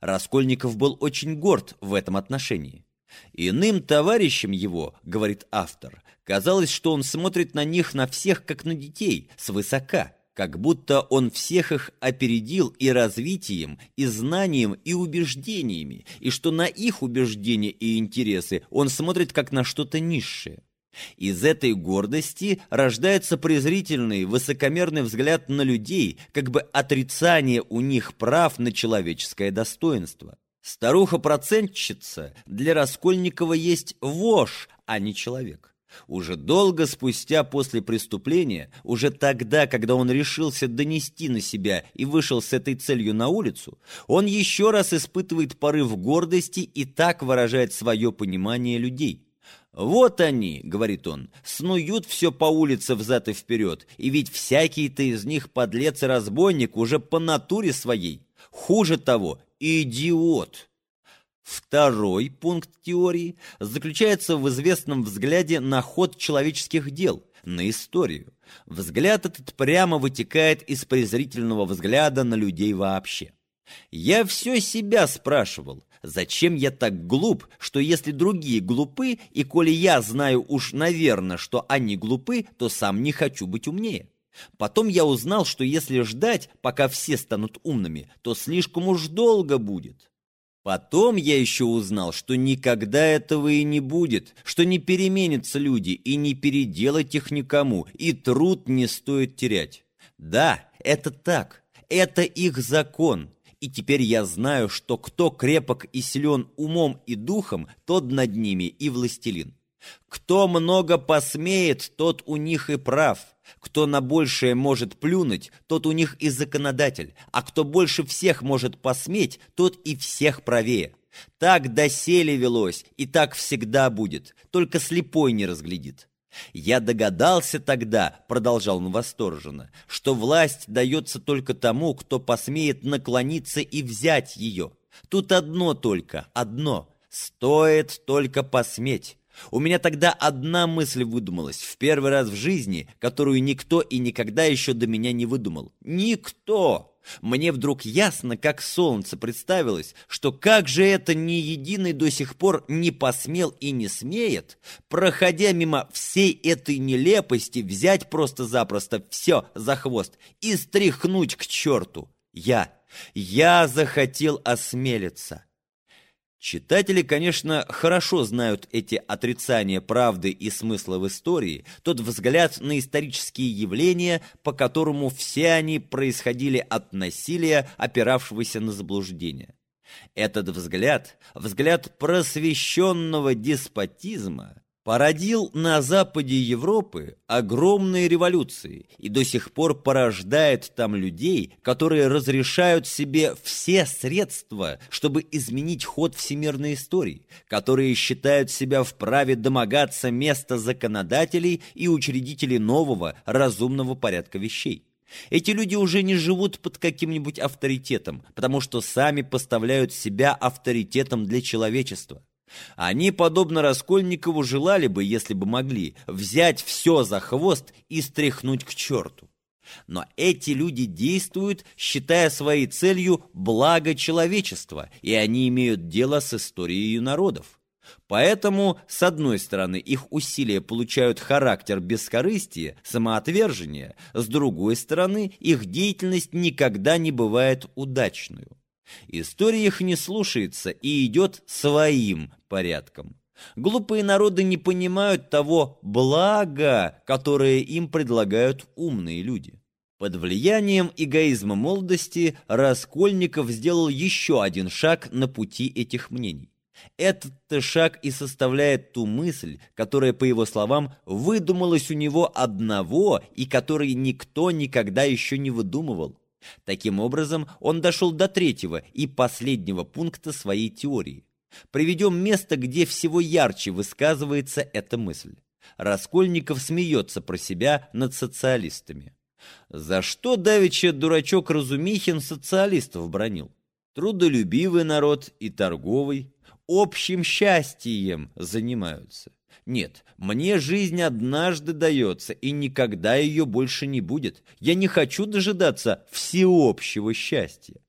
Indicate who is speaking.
Speaker 1: Раскольников был очень горд в этом отношении. Иным товарищам его, говорит автор, казалось, что он смотрит на них на всех, как на детей, свысока, как будто он всех их опередил и развитием, и знанием, и убеждениями, и что на их убеждения и интересы он смотрит как на что-то низшее. Из этой гордости рождается презрительный, высокомерный взгляд на людей, как бы отрицание у них прав на человеческое достоинство. Старуха-процентщица для Раскольникова есть вошь, а не человек. Уже долго спустя после преступления, уже тогда, когда он решился донести на себя и вышел с этой целью на улицу, он еще раз испытывает порыв гордости и так выражает свое понимание людей. «Вот они», — говорит он, — «снуют все по улице взад и вперед, и ведь всякий-то из них подлец и разбойник уже по натуре своей. Хуже того, идиот». Второй пункт теории заключается в известном взгляде на ход человеческих дел, на историю. Взгляд этот прямо вытекает из презрительного взгляда на людей вообще. Я все себя спрашивал, зачем я так глуп, что если другие глупы, и коли я знаю уж, наверное, что они глупы, то сам не хочу быть умнее. Потом я узнал, что если ждать, пока все станут умными, то слишком уж долго будет. Потом я еще узнал, что никогда этого и не будет, что не переменятся люди, и не переделать их никому, и труд не стоит терять. Да, это так, это их закон, и теперь я знаю, что кто крепок и силен умом и духом, тот над ними и властелин. Кто много посмеет, тот у них и прав. Кто на большее может плюнуть, тот у них и законодатель, а кто больше всех может посметь, тот и всех правее. Так доселе велось, и так всегда будет, только слепой не разглядит. Я догадался тогда, продолжал он восторженно, что власть дается только тому, кто посмеет наклониться и взять ее. Тут одно только, одно. Стоит только посметь. У меня тогда одна мысль выдумалась, в первый раз в жизни, которую никто и никогда еще до меня не выдумал. Никто! Мне вдруг ясно, как солнце представилось, что как же это ни единый до сих пор не посмел и не смеет, проходя мимо всей этой нелепости, взять просто-запросто все за хвост и стряхнуть к черту. Я, я захотел осмелиться. Читатели, конечно, хорошо знают эти отрицания правды и смысла в истории, тот взгляд на исторические явления, по которому все они происходили от насилия, опиравшегося на заблуждение. Этот взгляд, взгляд просвещенного деспотизма, породил на западе Европы огромные революции и до сих пор порождает там людей, которые разрешают себе все средства, чтобы изменить ход всемирной истории, которые считают себя вправе домогаться места законодателей и учредителей нового разумного порядка вещей. Эти люди уже не живут под каким-нибудь авторитетом, потому что сами поставляют себя авторитетом для человечества. Они, подобно Раскольникову, желали бы, если бы могли, взять все за хвост и стряхнуть к черту. Но эти люди действуют, считая своей целью благо человечества, и они имеют дело с историей народов. Поэтому, с одной стороны, их усилия получают характер бескорыстия, самоотвержения, с другой стороны, их деятельность никогда не бывает удачной. История их не слушается и идет своим порядком. Глупые народы не понимают того блага, которое им предлагают умные люди. Под влиянием эгоизма молодости Раскольников сделал еще один шаг на пути этих мнений. Этот шаг и составляет ту мысль, которая, по его словам, выдумалась у него одного и которой никто никогда еще не выдумывал. Таким образом, он дошел до третьего и последнего пункта своей теории. Приведем место, где всего ярче высказывается эта мысль. Раскольников смеется про себя над социалистами. За что давеча дурачок Разумихин социалистов бронил? Трудолюбивый народ и торговый общим счастьем занимаются. Нет, мне жизнь однажды дается, и никогда ее больше не будет. Я не хочу дожидаться всеобщего счастья.